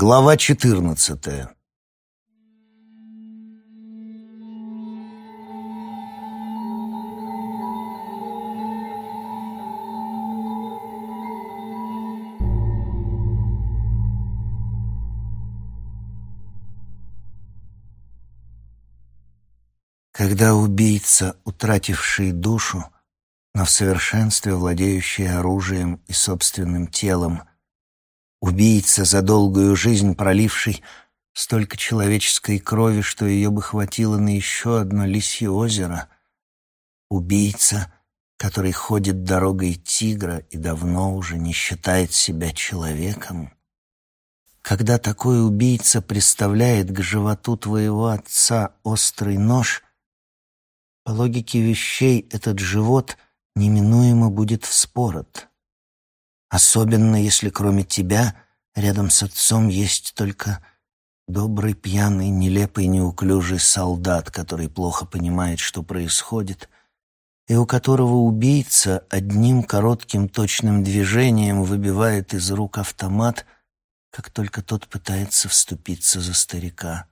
Глава четырнадцатая. Когда убийца, утративший душу, но в совершенстве владеющий оружием и собственным телом, убийца за долгую жизнь проливший столько человеческой крови, что ее бы хватило на еще одно лисье озеро, убийца, который ходит дорогой тигра и давно уже не считает себя человеком, когда такой убийца представляет к животу твоего отца острый нож — по логике вещей этот живот неминуемо будет вспорот. Особенно если кроме тебя рядом с отцом есть только добрый, пьяный, нелепый, неуклюжий солдат, который плохо понимает, что происходит, и у которого убийца одним коротким точным движением выбивает из рук автомат, как только тот пытается вступиться за старика.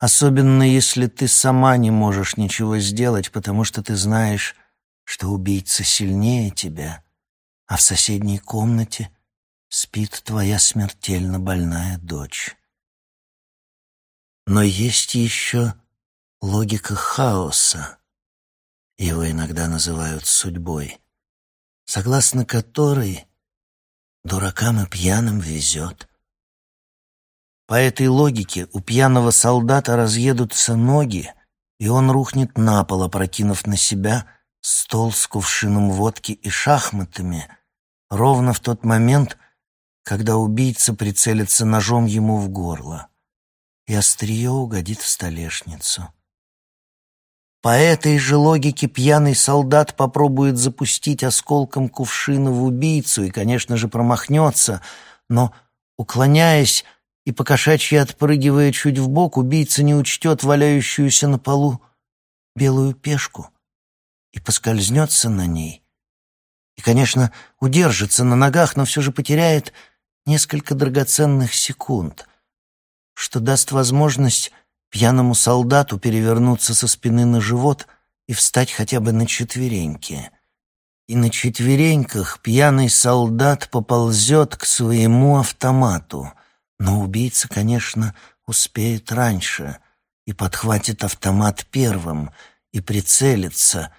Особенно если ты сама не можешь ничего сделать, потому что ты знаешь, что убийца сильнее тебя, а в соседней комнате спит твоя смертельно больная дочь. Но есть еще логика хаоса. Его иногда называют судьбой, согласно которой дуракам и пьяным везет. По этой логике у пьяного солдата разъедутся ноги, и он рухнет на пол, опрокинув на себя стол с кувшином водки и шахматами, ровно в тот момент, когда убийца прицелится ножом ему в горло, и острие угодит в столешницу. По этой же логике пьяный солдат попробует запустить осколком кувшина в убийцу и, конечно же, промахнется, но, уклоняясь, и покошачьи отпрыгивая чуть в бок, убийца не учтет валяющуюся на полу белую пешку и поскользнется на ней. И, конечно, удержится на ногах, но все же потеряет несколько драгоценных секунд, что даст возможность пьяному солдату перевернуться со спины на живот и встать хотя бы на четвереньки. И на четвереньках пьяный солдат поползет к своему автомату — но убийца, конечно, успеет раньше и подхватит автомат первым, и прицелится,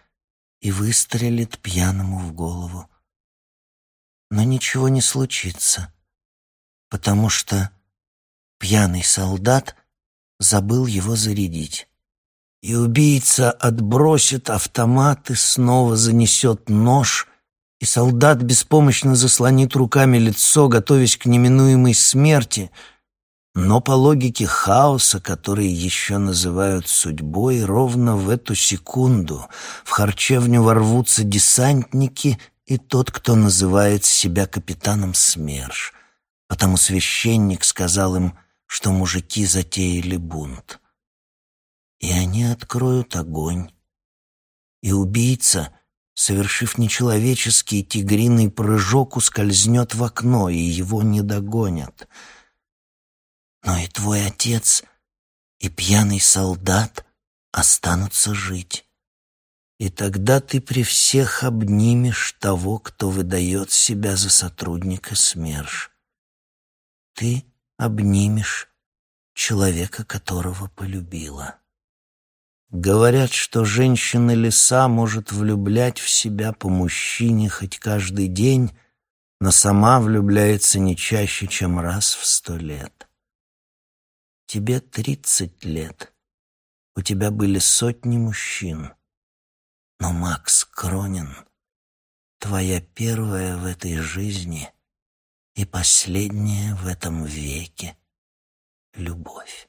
и выстрелит пьяному в голову. Но ничего не случится, потому что пьяный солдат забыл его зарядить. И убийца отбросит автомат и снова занесет нож и солдат беспомощно заслонит руками лицо, готовясь к неминуемой смерти, но по логике хаоса, который еще называют судьбой, ровно в эту секунду в харчевню ворвутся десантники и тот, кто называет себя капитаном СМЕРШ, потому священник сказал им, что мужики затеяли бунт. И они откроют огонь. И убийца — совершив нечеловеческий тигриный прыжок, ускользнет в окно, и его не догонят. Но и твой отец, и пьяный солдат останутся жить. И тогда ты при всех обнимешь того, кто выдает себя за сотрудника СМЕРШ. Ты обнимешь человека, которого полюбила. Говорят, что женщина-лиса может влюблять в себя по мужчине хоть каждый день, но сама влюбляется не чаще, чем раз в сто лет. Тебе тридцать лет. У тебя были сотни мужчин. Но Макс Кронин — твоя первая в этой жизни и последняя в этом веке любовь.